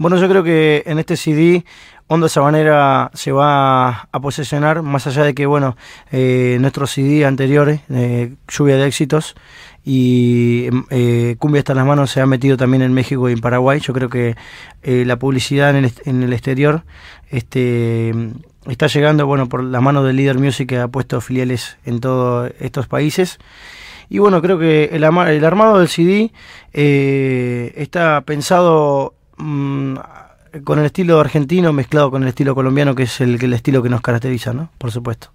Bueno, yo creo que en este CD Onda Sabanera se va a posesionar, más allá de que, bueno, eh, nuestros CD anteriores, eh, Lluvia de Éxitos y eh, Cumbia hasta las manos, se ha metido también en México y en Paraguay. Yo creo que eh, la publicidad en el, en el exterior este, está llegando, bueno, por la mano del Líder Music que ha puesto filiales en todos estos países. Y bueno, creo que el, el armado del CD eh, está pensado mmm, con el estilo argentino mezclado con el estilo colombiano, que es el, el estilo que nos caracteriza, ¿no? Por supuesto.